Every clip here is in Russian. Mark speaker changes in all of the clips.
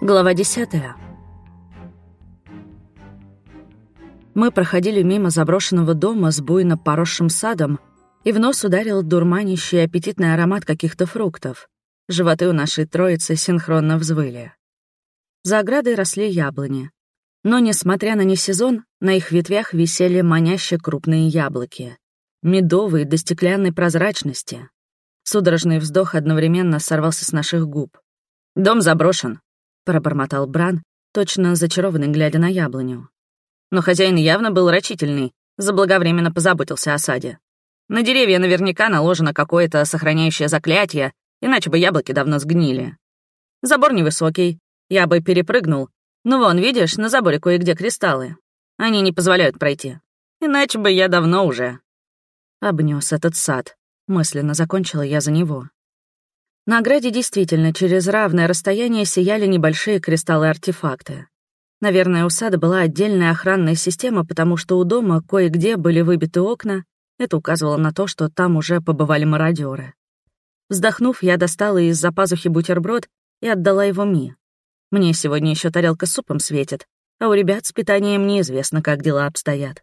Speaker 1: Глава десятая. Мы проходили мимо заброшенного дома с буйно поросшим садом, и в нос ударил дурманящий аппетитный аромат каких-то фруктов. Животы у нашей троицы синхронно взвыли. За оградой росли яблони. Но, несмотря на несезон, на их ветвях висели маняще крупные яблоки. Медовые до стеклянной прозрачности. Судорожный вздох одновременно сорвался с наших губ. «Дом заброшен», — пробормотал Бран, точно зачарованный, глядя на яблоню. Но хозяин явно был рачительный, заблаговременно позаботился о саде. На деревья наверняка наложено какое-то сохраняющее заклятие, иначе бы яблоки давно сгнили. Забор невысокий, я бы перепрыгнул. Но вон, видишь, на заборе кое-где кристаллы. Они не позволяют пройти. Иначе бы я давно уже. Обнес этот сад. Мысленно закончила я за него. На ограде действительно через равное расстояние сияли небольшие кристаллы-артефакты. Наверное, у сада была отдельная охранная система, потому что у дома кое-где были выбиты окна. Это указывало на то, что там уже побывали мародеры. Вздохнув, я достала из-за пазухи бутерброд и отдала его Ми. Мне сегодня еще тарелка с супом светит, а у ребят с питанием неизвестно, как дела обстоят.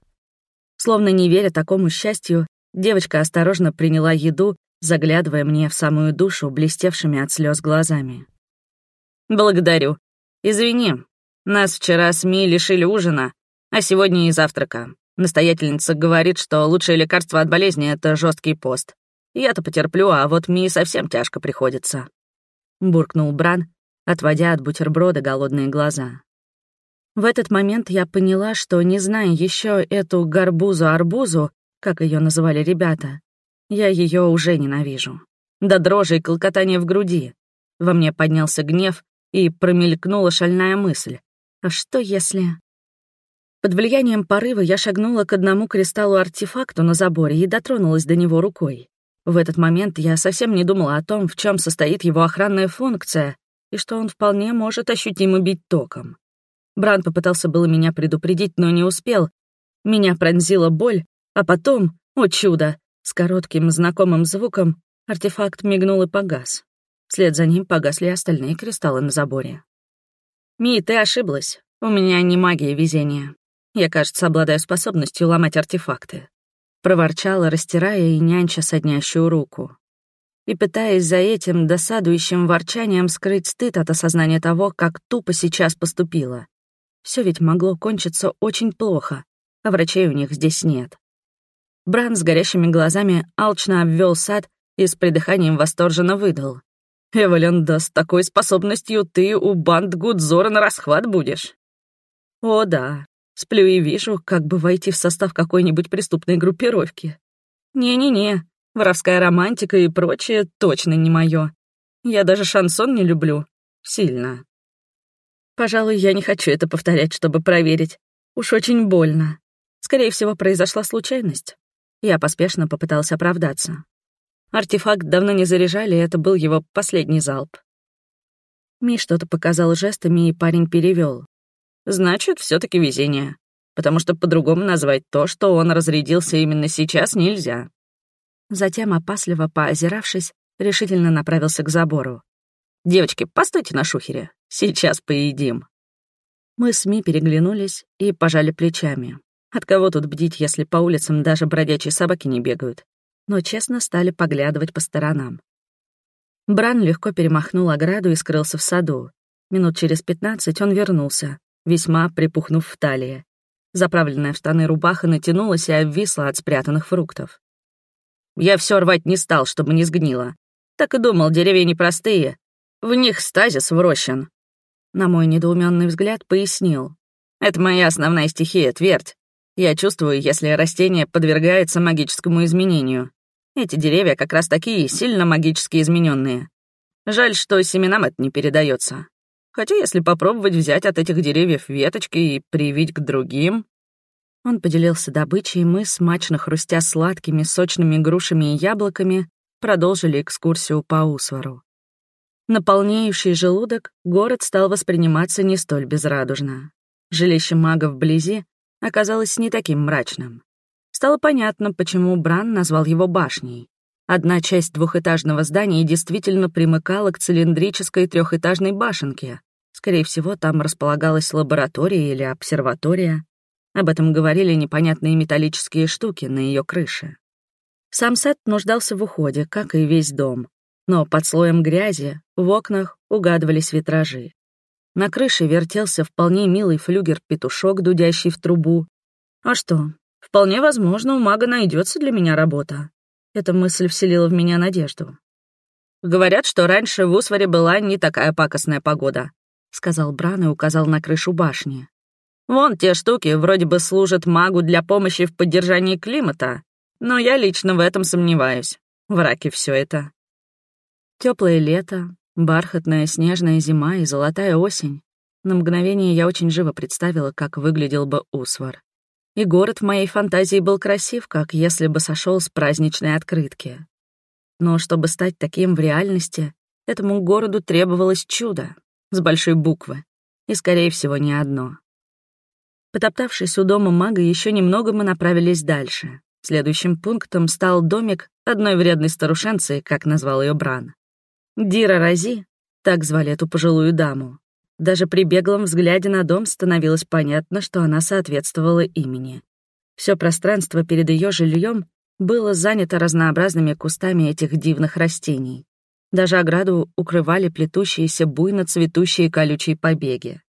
Speaker 1: Словно не веря такому счастью, девочка осторожно приняла еду заглядывая мне в самую душу блестевшими от слез глазами. «Благодарю. Извини, нас вчера СМИ лишили ужина, а сегодня и завтрака. Настоятельница говорит, что лучшее лекарство от болезни — это жесткий пост. Я-то потерплю, а вот Ми совсем тяжко приходится». Буркнул Бран, отводя от бутерброда голодные глаза. В этот момент я поняла, что, не зная еще эту горбузу-арбузу, как ее называли ребята, я ее уже ненавижу. До дрожи и колкотания в груди. Во мне поднялся гнев, и промелькнула шальная мысль. А что если... Под влиянием порыва я шагнула к одному кристаллу-артефакту на заборе и дотронулась до него рукой. В этот момент я совсем не думала о том, в чем состоит его охранная функция, и что он вполне может ощутимо бить током. Бран попытался было меня предупредить, но не успел. Меня пронзила боль, а потом, о чудо, с коротким знакомым звуком артефакт мигнул и погас. Вслед за ним погасли остальные кристаллы на заборе. «Ми, ты ошиблась. У меня не магия везения. Я, кажется, обладаю способностью ломать артефакты». Проворчала, растирая и нянча соднящую руку. И пытаясь за этим досадующим ворчанием скрыть стыд от осознания того, как тупо сейчас поступила. Все ведь могло кончиться очень плохо, а врачей у них здесь нет. Бран с горящими глазами алчно обвел сад и с придыханием восторженно выдал. «Эвелин, да с такой способностью ты у банд Гудзора на расхват будешь». «О, да. Сплю и вижу, как бы войти в состав какой-нибудь преступной группировки. Не-не-не, воровская романтика и прочее точно не моё. Я даже шансон не люблю. Сильно. Пожалуй, я не хочу это повторять, чтобы проверить. Уж очень больно. Скорее всего, произошла случайность. Я поспешно попытался оправдаться. Артефакт давно не заряжали, и это был его последний залп. Ми что-то показал жестами, и парень перевел. Значит, все таки везение. Потому что по-другому назвать то, что он разрядился именно сейчас, нельзя. Затем, опасливо поозиравшись, решительно направился к забору. «Девочки, постойте на шухере. Сейчас поедим». Мы с Ми переглянулись и пожали плечами. От кого тут бдить, если по улицам даже бродячие собаки не бегают? Но честно стали поглядывать по сторонам. Бран легко перемахнул ограду и скрылся в саду. Минут через пятнадцать он вернулся, весьма припухнув в талии. Заправленная в штаны рубаха натянулась и обвисла от спрятанных фруктов. Я все рвать не стал, чтобы не сгнило. Так и думал, деревья непростые. В них стазис врощен. На мой недоуменный взгляд пояснил. Это моя основная стихия, твердь. Я чувствую, если растение подвергается магическому изменению. Эти деревья как раз такие, сильно магически измененные. Жаль, что семенам это не передается. Хотя если попробовать взять от этих деревьев веточки и привить к другим... Он поделился добычей, и мы, смачно хрустя сладкими, сочными грушами и яблоками, продолжили экскурсию по Усвару. Наполняющий желудок, город стал восприниматься не столь безрадужно. Жилище мага вблизи оказалось не таким мрачным. Стало понятно, почему Бран назвал его башней. Одна часть двухэтажного здания действительно примыкала к цилиндрической трехэтажной башенке, Скорее всего, там располагалась лаборатория или обсерватория. Об этом говорили непонятные металлические штуки на ее крыше. Сам сет нуждался в уходе, как и весь дом. Но под слоем грязи в окнах угадывались витражи. На крыше вертелся вполне милый флюгер-петушок, дудящий в трубу. А что, вполне возможно, у мага найдется для меня работа. Эта мысль вселила в меня надежду. «Говорят, что раньше в Усваре была не такая пакостная погода», — сказал Бран и указал на крышу башни. «Вон те штуки вроде бы служат магу для помощи в поддержании климата, но я лично в этом сомневаюсь. Враки все это». Теплое лето, бархатная снежная зима и золотая осень. На мгновение я очень живо представила, как выглядел бы Усвар. И город в моей фантазии был красив, как если бы сошел с праздничной открытки. Но чтобы стать таким в реальности, этому городу требовалось чудо, с большой буквы, и, скорее всего, не одно. Потоптавшись у дома мага, еще немного мы направились дальше. Следующим пунктом стал домик одной вредной старушенцы, как назвал ее Бран. Дира Рази, так звали эту пожилую даму. Даже при беглом взгляде на дом становилось понятно, что она соответствовала имени. Все пространство перед ее жильем было занято разнообразными кустами этих дивных растений. Даже ограду укрывали плетущиеся буйно цветущие колючие побеги.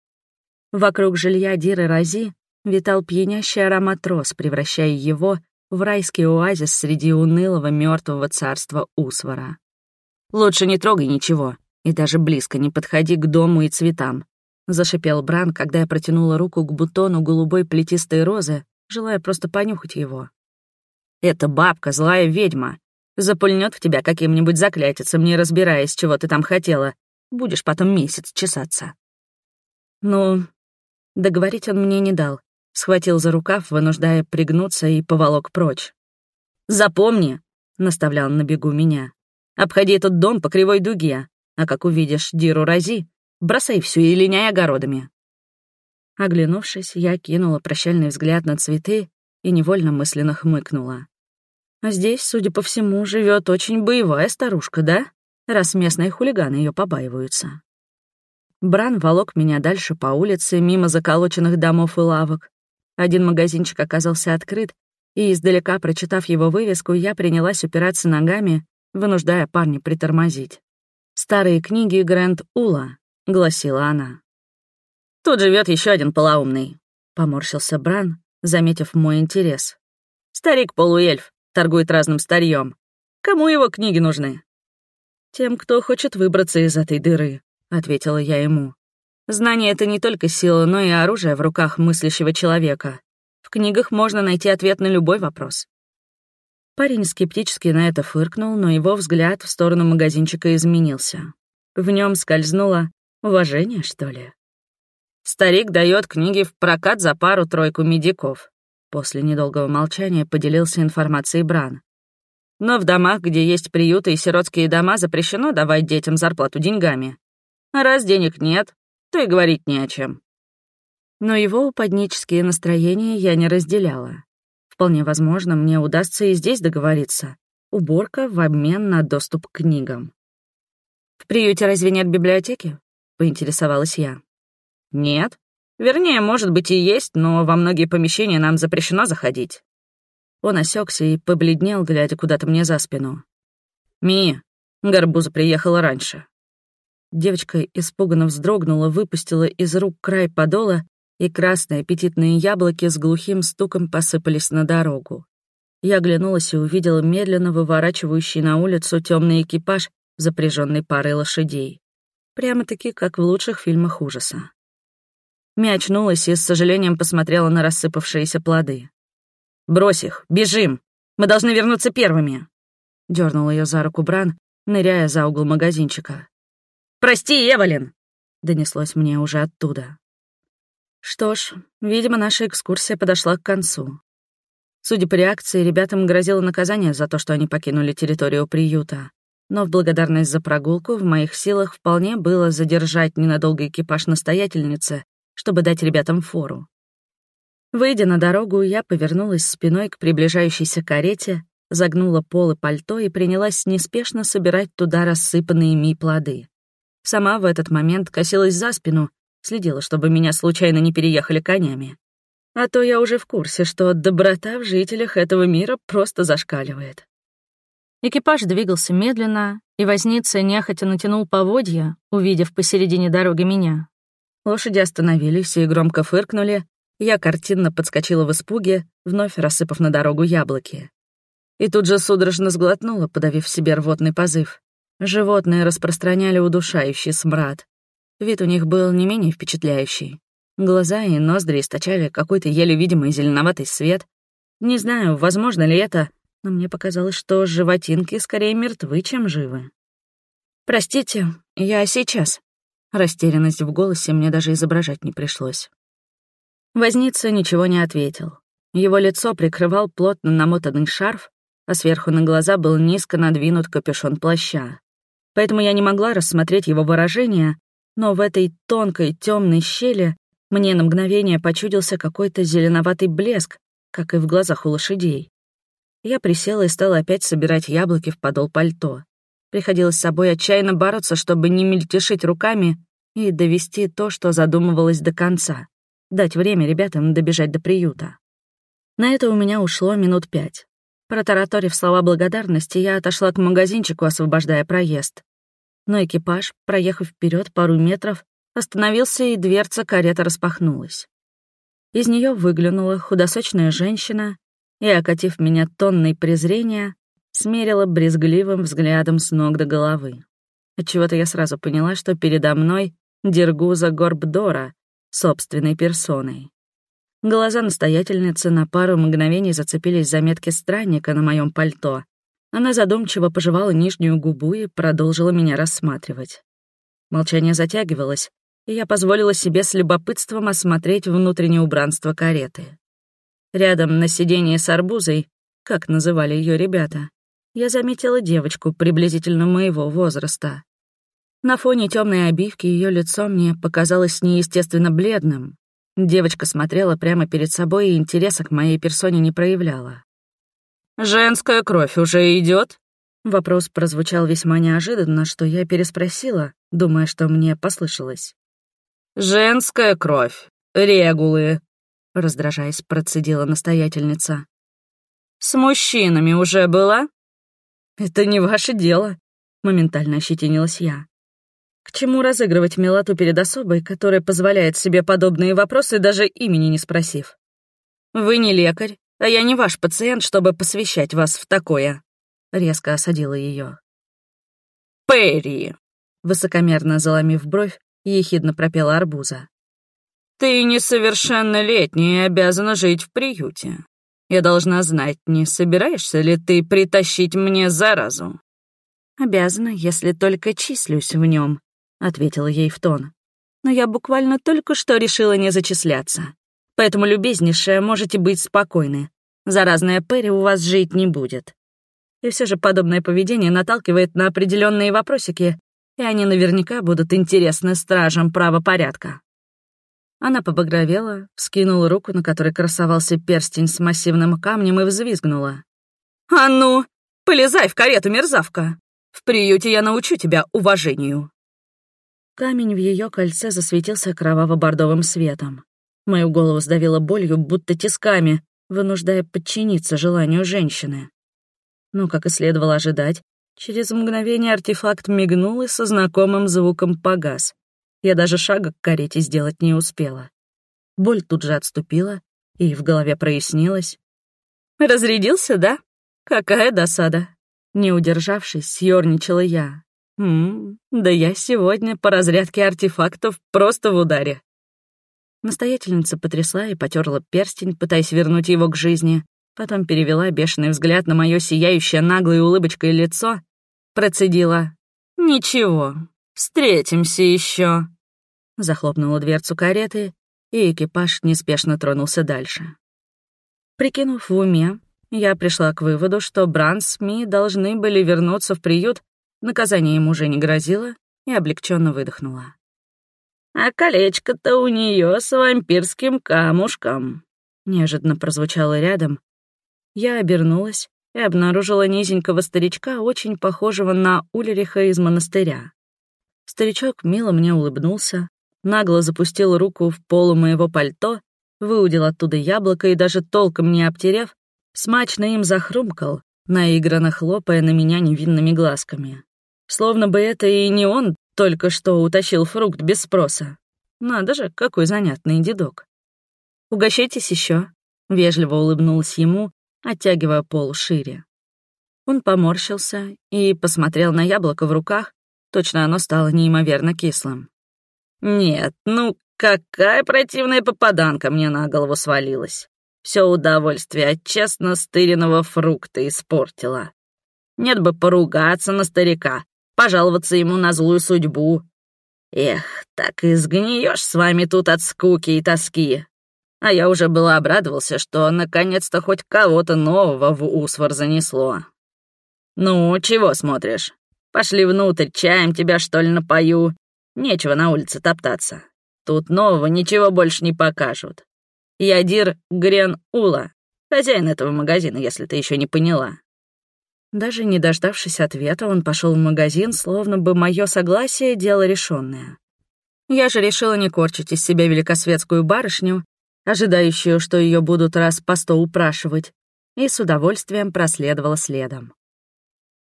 Speaker 1: Вокруг жилья Диры Рази витал пьянящий аромат роз, превращая его в райский оазис среди унылого мертвого царства Усвара. «Лучше не трогай ничего и даже близко не подходи к дому и цветам», — зашипел Бран, когда я протянула руку к бутону голубой плетистой розы, желая просто понюхать его. «Это бабка, злая ведьма, Запульнет в тебя каким-нибудь заклятицем, не разбираясь, чего ты там хотела. Будешь потом месяц чесаться. Ну, договорить он мне не дал. Схватил за рукав, вынуждая пригнуться и поволок прочь. «Запомни», — наставлял на бегу меня, — «обходи этот дом по кривой дуге, а как увидишь диру рази, бросай всю и линяй огородами». Оглянувшись, я кинула прощальный взгляд на цветы и невольно мысленно хмыкнула. А здесь, судя по всему, живет очень боевая старушка, да? Раз местные хулиганы ее побаиваются. Бран волок меня дальше по улице, мимо заколоченных домов и лавок. Один магазинчик оказался открыт, и, издалека прочитав его вывеску, я принялась упираться ногами, вынуждая парня притормозить. «Старые книги Грэнд Ула», — гласила она. «Тут живет еще один полоумный», — поморщился Бран, заметив мой интерес. «Старик-полуэльф, торгует разным старьем. Кому его книги нужны?» «Тем, кто хочет выбраться из этой дыры», — ответила я ему. «Знание — это не только сила, но и оружие в руках мыслящего человека. В книгах можно найти ответ на любой вопрос». Парень скептически на это фыркнул, но его взгляд в сторону магазинчика изменился. В нем скользнуло уважение, что ли. Старик дает книги в прокат за пару-тройку медиков. После недолгого молчания поделился информацией Бран. Но в домах, где есть приюты и сиротские дома, запрещено давать детям зарплату деньгами. А раз денег нет, то и говорить не о чем. Но его упаднические настроения я не разделяла. Вполне возможно, мне удастся и здесь договориться. Уборка в обмен на доступ к книгам. «В приюте разве нет библиотеки?» — поинтересовалась я. «Нет», Вернее, может быть и есть, но во многие помещения нам запрещено заходить. Он осекся и побледнел, глядя куда-то мне за спину. «Ми, Горбуза приехала раньше». Девочка испуганно вздрогнула, выпустила из рук край подола, и красные аппетитные яблоки с глухим стуком посыпались на дорогу. Я оглянулась и увидела медленно выворачивающий на улицу темный экипаж, запряженный парой лошадей. Прямо-таки, как в лучших фильмах ужаса. Ми очнулась и с сожалением посмотрела на рассыпавшиеся плоды. «Брось их, бежим! Мы должны вернуться первыми!» Дёрнул ее за руку Бран, ныряя за угол магазинчика. «Прости, Эвелин!» — донеслось мне уже оттуда. Что ж, видимо, наша экскурсия подошла к концу. Судя по реакции, ребятам грозило наказание за то, что они покинули территорию приюта. Но в благодарность за прогулку в моих силах вполне было задержать ненадолго экипаж настоятельницы чтобы дать ребятам фору. Выйдя на дорогу, я повернулась спиной к приближающейся карете, загнула полы пальто и принялась неспешно собирать туда рассыпанные ми плоды. Сама в этот момент косилась за спину, следила, чтобы меня случайно не переехали конями. А то я уже в курсе, что доброта в жителях этого мира просто зашкаливает. Экипаж двигался медленно, и возница нехотя натянул поводья, увидев посередине дороги меня. Лошади остановились и громко фыркнули, я картинно подскочила в испуге, вновь рассыпав на дорогу яблоки. И тут же судорожно сглотнула, подавив себе рвотный позыв. Животные распространяли удушающий смрад. Вид у них был не менее впечатляющий. Глаза и ноздри источали какой-то еле видимый зеленоватый свет. Не знаю, возможно ли это, но мне показалось, что животинки скорее мертвы, чем живы. «Простите, я сейчас». Растерянность в голосе мне даже изображать не пришлось. Возница ничего не ответил. Его лицо прикрывал плотно намотанный шарф, а сверху на глаза был низко надвинут капюшон плаща. Поэтому я не могла рассмотреть его выражение, но в этой тонкой темной щели мне на мгновение почудился какой-то зеленоватый блеск, как и в глазах у лошадей. Я присела и стала опять собирать яблоки в подол пальто. Приходилось с собой отчаянно бороться, чтобы не мельтешить руками и довести то, что задумывалось до конца. Дать время ребятам добежать до приюта. На это у меня ушло минут пять. Протараторив слова благодарности, я отошла к магазинчику, освобождая проезд. Но экипаж, проехав вперед пару метров, остановился, и дверца кареты распахнулась. Из нее выглянула худосочная женщина и, окатив меня тонной презрения, смерила брезгливым взглядом с ног до головы. Отчего-то я сразу поняла, что передо мной Дергуза Горбдора собственной персоной. Глаза настоятельницы на пару мгновений зацепились за метки странника на моем пальто. Она задумчиво пожевала нижнюю губу и продолжила меня рассматривать. Молчание затягивалось, и я позволила себе с любопытством осмотреть внутреннее убранство кареты. Рядом на сиденье с арбузой, как называли ее ребята, я заметила девочку приблизительно моего возраста. На фоне темной обивки ее лицо мне показалось неестественно бледным. Девочка смотрела прямо перед собой и интереса к моей персоне не проявляла. «Женская кровь уже идет? Вопрос прозвучал весьма неожиданно, что я переспросила, думая, что мне послышалось. «Женская кровь. Регулы», — раздражаясь, процедила настоятельница. «С мужчинами уже была?» «Это не ваше дело», — моментально ощетинилась я. К чему разыгрывать милоту перед особой, которая позволяет себе подобные вопросы, даже имени не спросив? «Вы не лекарь, а я не ваш пациент, чтобы посвящать вас в такое», — резко осадила ее. «Перри!» — высокомерно заломив бровь, ехидно пропела арбуза. «Ты несовершеннолетняя и обязана жить в приюте. Я должна знать, не собираешься ли ты притащить мне заразу?» «Обязана, если только числюсь в нем», ответила ей в тон. «Но я буквально только что решила не зачисляться. Поэтому, любезнейшая, можете быть спокойны. Заразная Перри у вас жить не будет». И все же подобное поведение наталкивает на определенные вопросики, и они наверняка будут интересны стражам правопорядка. Она побагровела, вскинула руку, на которой красовался перстень с массивным камнем, и взвизгнула. «А ну, полезай в карету, мерзавка! В приюте я научу тебя уважению!» Камень в ее кольце засветился кроваво-бордовым светом. Мою голову сдавило болью, будто тисками, вынуждая подчиниться желанию женщины. Но, как и следовало ожидать, через мгновение артефакт мигнул и со знакомым звуком погас. Я даже шага к карете сделать не успела. Боль тут же отступила, и в голове прояснилось. «Разрядился, да? Какая досада!» Не удержавшись, съёрничала я, М да я сегодня по разрядке артефактов просто в ударе. Настоятельница потрясла и потерла перстень, пытаясь вернуть его к жизни, потом перевела бешеный взгляд на мое сияющее наглой улыбочкой лицо, процедила «Ничего, встретимся еще. Захлопнула дверцу кареты, и экипаж неспешно тронулся дальше. Прикинув в уме, я пришла к выводу, что Бран с Ми должны были вернуться в приют Наказание ему уже не грозило, и облегченно выдохнула. «А колечко-то у нее с вампирским камушком», — неожиданно прозвучало рядом. Я обернулась и обнаружила низенького старичка, очень похожего на Ульриха из монастыря. Старичок мило мне улыбнулся, нагло запустил руку в полу моего пальто, выудил оттуда яблоко и даже толком не обтерев, смачно им захрумкал, наигранно хлопая на меня невинными глазками. Словно бы это и не он только что утащил фрукт без спроса. Надо же, какой занятный дедок. «Угощайтесь еще, вежливо улыбнулась ему, оттягивая пол шире. Он поморщился и посмотрел на яблоко в руках, точно оно стало неимоверно кислым. «Нет, ну какая противная попаданка мне на голову свалилась. Все удовольствие от честно стыренного фрукта испортила. Нет бы поругаться на старика, пожаловаться ему на злую судьбу. Эх, так и сгниешь с вами тут от скуки и тоски. А я уже было обрадовался, что наконец-то хоть кого-то нового в Усвар занесло. Ну, чего смотришь? Пошли внутрь, чаем тебя, что ли, напою. Нечего на улице топтаться. Тут нового ничего больше не покажут. Ядир Грен Ула, хозяин этого магазина, если ты еще не поняла. Даже не дождавшись ответа, он пошел в магазин, словно бы мое согласие — дело решенное. Я же решила не корчить из себя великосветскую барышню, ожидающую, что ее будут раз по сто упрашивать, и с удовольствием проследовала следом.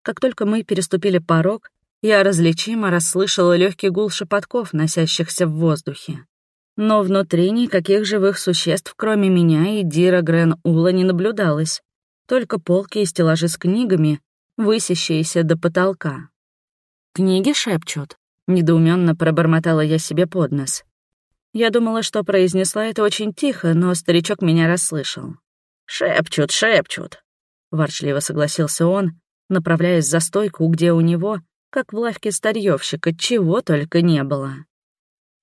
Speaker 1: Как только мы переступили порог, я различимо расслышала легкий гул шепотков, носящихся в воздухе. Но внутри никаких живых существ, кроме меня и Дира Грен Ула, не наблюдалось. Только полки и стеллажи с книгами, высящиеся до потолка. «Книги шепчут?» — недоуменно пробормотала я себе под нос. Я думала, что произнесла это очень тихо, но старичок меня расслышал. «Шепчут, шепчут», — ворчливо согласился он, направляясь за стойку, где у него, как в лавке старьёвщика, чего только не было.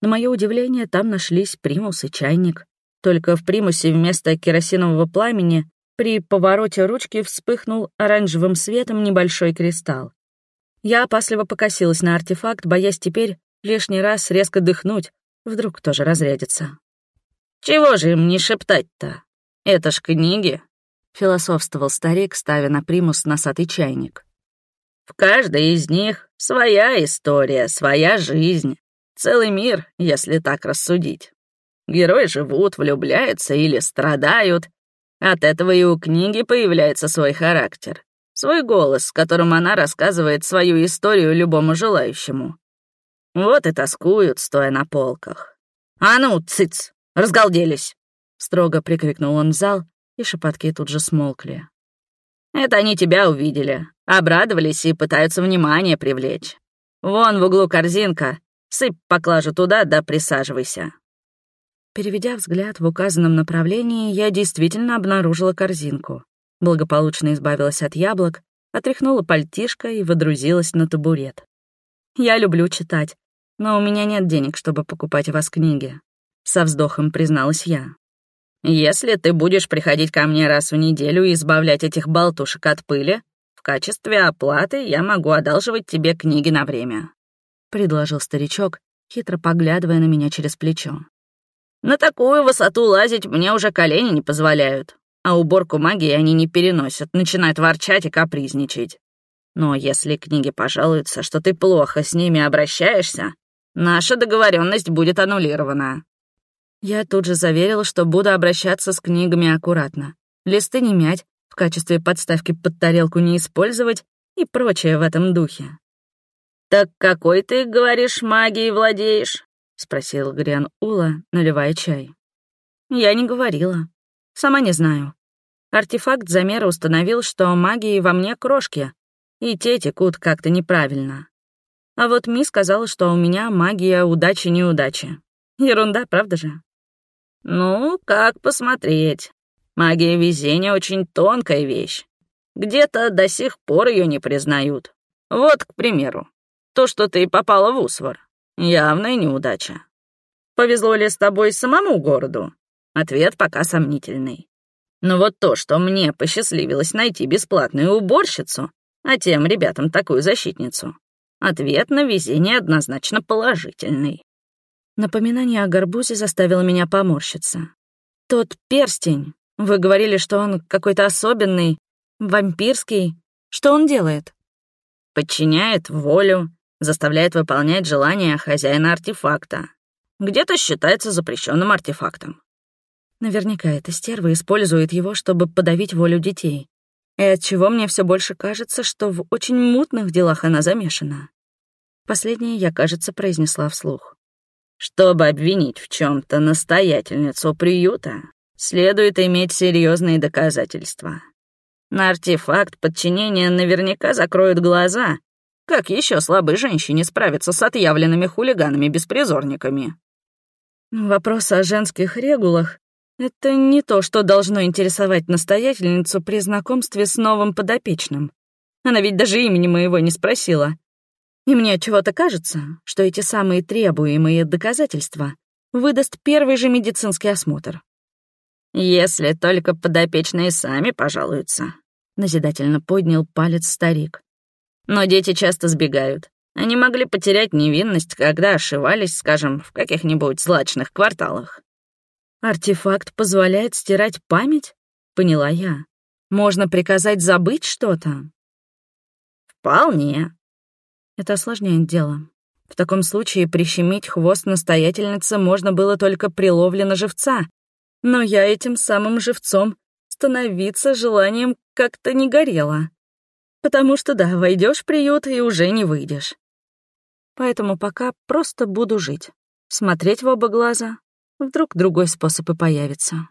Speaker 1: На мое удивление, там нашлись примус и чайник. Только в примусе вместо керосинового пламени при повороте ручки вспыхнул оранжевым светом небольшой кристалл. Я опасливо покосилась на артефакт, боясь теперь лишний раз резко дыхнуть, вдруг тоже разрядится. «Чего же им не шептать-то? Это ж книги», — философствовал старик, ставя на примус носатый чайник. «В каждой из них своя история, своя жизнь. Целый мир, если так рассудить. Герои живут, влюбляются или страдают. От этого и у книги появляется свой характер, свой голос, с которым она рассказывает свою историю любому желающему. Вот и тоскуют, стоя на полках. «А ну, цыц! Разгалделись!» — строго прикрикнул он в зал, и шепотки тут же смолкли. «Это они тебя увидели, обрадовались и пытаются внимание привлечь. Вон в углу корзинка, Сыпь поклажу туда, да присаживайся». Переведя взгляд в указанном направлении, я действительно обнаружила корзинку. Благополучно избавилась от яблок, отряхнула пальтишко и водрузилась на табурет. «Я люблю читать, но у меня нет денег, чтобы покупать у вас книги», — со вздохом призналась я. «Если ты будешь приходить ко мне раз в неделю и избавлять этих болтушек от пыли, в качестве оплаты я могу одалживать тебе книги на время. — предложил старичок, хитро поглядывая на меня через плечо. «На такую высоту лазить мне уже колени не позволяют, а уборку магии они не переносят, начинают ворчать и капризничать. Но если книги пожалуются, что ты плохо с ними обращаешься, наша договоренность будет аннулирована». Я тут же заверила, что буду обращаться с книгами аккуратно. Листы не мять, в качестве подставки под тарелку не использовать и прочее в этом духе. «Так какой ты, говоришь, магией владеешь?» — спросил Гриан Ула, наливая чай. «Я не говорила. Сама не знаю. Артефакт замера установил, что магии во мне крошки, и те текут как-то неправильно. А вот Ми сказала, что у меня магия удачи-неудачи. Ерунда, правда же? Ну, как посмотреть. Магия везения очень тонкая вещь. Где-то до сих пор ее не признают. Вот, к примеру, то, что ты попала в Усвар. Явная неудача. Повезло ли с тобой самому городу? Ответ пока сомнительный. Но вот то, что мне посчастливилось найти бесплатную уборщицу, а тем ребятам такую защитницу, ответ на везение однозначно положительный. Напоминание о горбузе заставило меня поморщиться. Тот перстень, вы говорили, что он какой-то особенный, вампирский. Что он делает? Подчиняет волю, заставляет выполнять желания хозяина артефакта.
Speaker 2: Где-то считается запрещенным артефактом.
Speaker 1: Наверняка эта стерва использует его, чтобы подавить волю детей. И отчего мне все больше кажется, что в очень мутных делах она замешана. Последнее я, кажется, произнесла вслух.
Speaker 2: Чтобы обвинить в чем то настоятельницу приюта, следует иметь серьезные доказательства. На артефакт подчинения наверняка закроют глаза. Как еще слабой женщине справиться с отъявленными хулиганами-беспризорниками?
Speaker 1: Вопрос о женских регулах — это не то, что должно интересовать настоятельницу при знакомстве с новым подопечным. Она ведь даже имени моего не спросила. И мне чего-то кажется, что эти самые требуемые доказательства выдаст первый же медицинский осмотр.
Speaker 2: «Если только подопечные сами пожалуются», — назидательно поднял палец старик. «Но дети часто сбегают. Они могли потерять невинность, когда ошивались, скажем, в каких-нибудь злачных кварталах».
Speaker 1: «Артефакт позволяет стирать память?» — поняла я. «Можно приказать забыть что-то?»
Speaker 2: «Вполне»,
Speaker 1: это осложняет дело. В таком случае прищемить хвост настоятельницы можно было только при ловле на живца. Но я этим самым живцом становиться желанием как-то не горело. Потому что да, войдешь в приют и уже не выйдешь. Поэтому пока просто буду жить. Смотреть в оба глаза. Вдруг другой способ и появится.